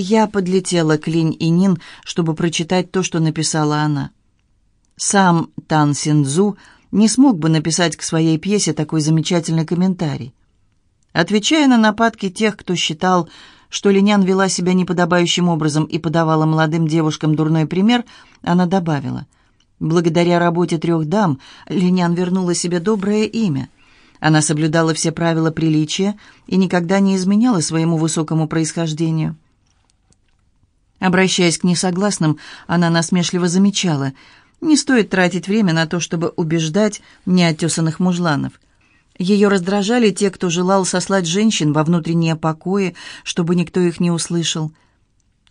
Я подлетела к Линь и Нин, чтобы прочитать то, что написала она. Сам Тан Синдзу не смог бы написать к своей пьесе такой замечательный комментарий. Отвечая на нападки тех, кто считал, что Линян вела себя неподобающим образом и подавала молодым девушкам дурной пример, она добавила, «Благодаря работе трех дам Линян вернула себе доброе имя. Она соблюдала все правила приличия и никогда не изменяла своему высокому происхождению». Обращаясь к несогласным, она насмешливо замечала, «Не стоит тратить время на то, чтобы убеждать неотесанных мужланов». Ее раздражали те, кто желал сослать женщин во внутренние покои, чтобы никто их не услышал.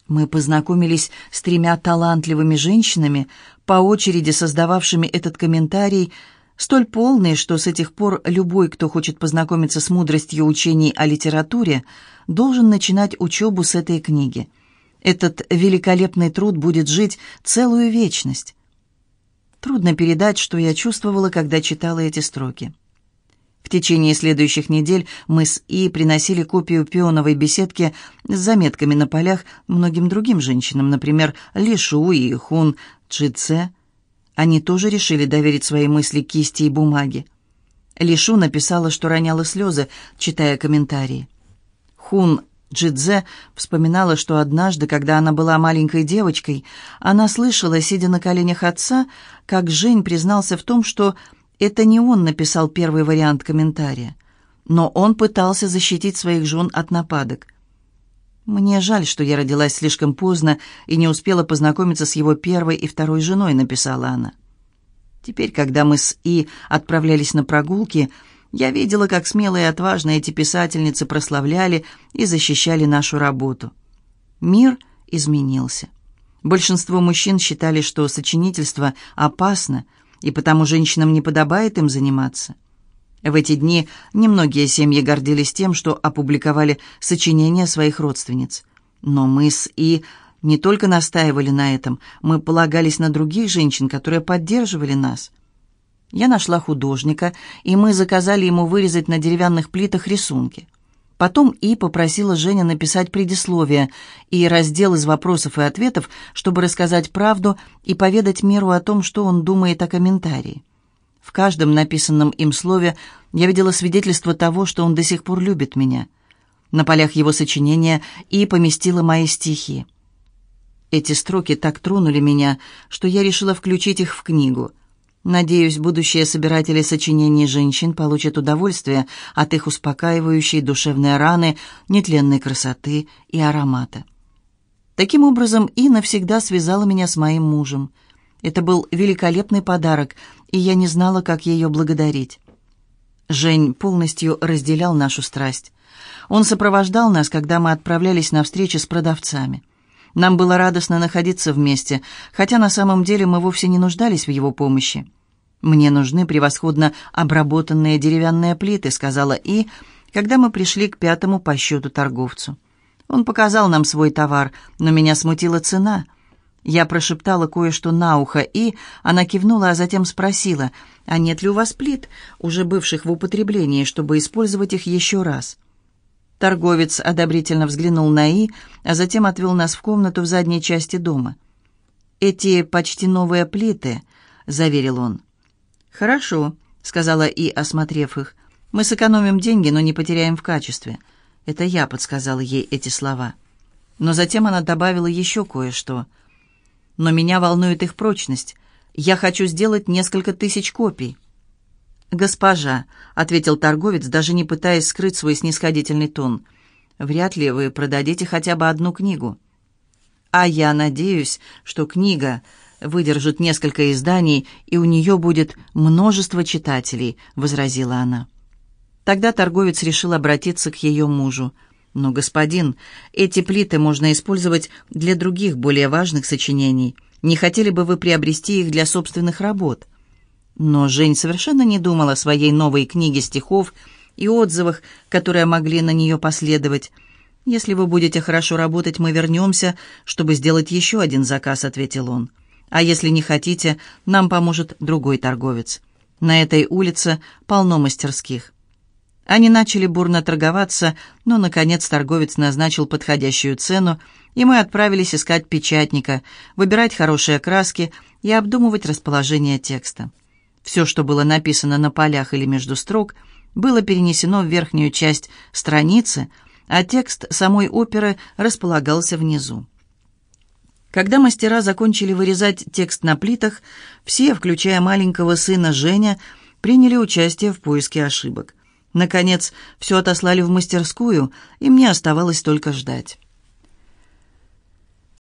Мы познакомились с тремя талантливыми женщинами, по очереди создававшими этот комментарий, столь полный, что с этих пор любой, кто хочет познакомиться с мудростью учений о литературе, должен начинать учебу с этой книги. Этот великолепный труд будет жить целую вечность. Трудно передать, что я чувствовала, когда читала эти строки. В течение следующих недель мы с И приносили копию пионовой беседки с заметками на полях многим другим женщинам, например, Лишу и Хун Чице. Они тоже решили доверить свои мысли кисти и бумаге. Лишу написала, что роняла слезы, читая комментарии. Хун Джидзе вспоминала, что однажды, когда она была маленькой девочкой, она слышала, сидя на коленях отца, как Жень признался в том, что это не он написал первый вариант комментария, но он пытался защитить своих жен от нападок. «Мне жаль, что я родилась слишком поздно и не успела познакомиться с его первой и второй женой», — написала она. Теперь, когда мы с И отправлялись на прогулки, я видела, как смелые и отважно эти писательницы прославляли и защищали нашу работу. Мир изменился. Большинство мужчин считали, что сочинительство опасно — и потому женщинам не подобает им заниматься. В эти дни немногие семьи гордились тем, что опубликовали сочинения своих родственниц. Но мы с И не только настаивали на этом, мы полагались на других женщин, которые поддерживали нас. Я нашла художника, и мы заказали ему вырезать на деревянных плитах рисунки. Потом И попросила Женя написать предисловие и раздел из вопросов и ответов, чтобы рассказать правду и поведать миру о том, что он думает о комментарии. В каждом написанном им слове я видела свидетельство того, что он до сих пор любит меня. На полях его сочинения И поместила мои стихи. Эти строки так тронули меня, что я решила включить их в книгу — Надеюсь, будущие собиратели сочинений женщин получат удовольствие от их успокаивающей душевной раны, нетленной красоты и аромата. Таким образом, Инна всегда связала меня с моим мужем. Это был великолепный подарок, и я не знала, как ее благодарить. Жень полностью разделял нашу страсть. Он сопровождал нас, когда мы отправлялись на встречи с продавцами. Нам было радостно находиться вместе, хотя на самом деле мы вовсе не нуждались в его помощи. «Мне нужны превосходно обработанные деревянные плиты», — сказала И, когда мы пришли к пятому по счету торговцу. Он показал нам свой товар, но меня смутила цена. Я прошептала кое-что на ухо, и она кивнула, а затем спросила, «А нет ли у вас плит, уже бывших в употреблении, чтобы использовать их еще раз?» Торговец одобрительно взглянул на И, а затем отвел нас в комнату в задней части дома. «Эти почти новые плиты», — заверил он. «Хорошо», — сказала И, осмотрев их. «Мы сэкономим деньги, но не потеряем в качестве». Это я подсказала ей эти слова. Но затем она добавила еще кое-что. «Но меня волнует их прочность. Я хочу сделать несколько тысяч копий». «Госпожа», — ответил торговец, даже не пытаясь скрыть свой снисходительный тон, — «вряд ли вы продадите хотя бы одну книгу». «А я надеюсь, что книга выдержит несколько изданий, и у нее будет множество читателей», — возразила она. Тогда торговец решил обратиться к ее мужу. «Но, господин, эти плиты можно использовать для других, более важных сочинений. Не хотели бы вы приобрести их для собственных работ?» Но Жень совершенно не думала о своей новой книге стихов и отзывах, которые могли на нее последовать. «Если вы будете хорошо работать, мы вернемся, чтобы сделать еще один заказ», — ответил он. А если не хотите, нам поможет другой торговец. На этой улице полно мастерских. Они начали бурно торговаться, но, наконец, торговец назначил подходящую цену, и мы отправились искать печатника, выбирать хорошие краски и обдумывать расположение текста. Все, что было написано на полях или между строк, было перенесено в верхнюю часть страницы, а текст самой оперы располагался внизу. Когда мастера закончили вырезать текст на плитах, все, включая маленького сына Женя, приняли участие в поиске ошибок. Наконец, все отослали в мастерскую, и мне оставалось только ждать.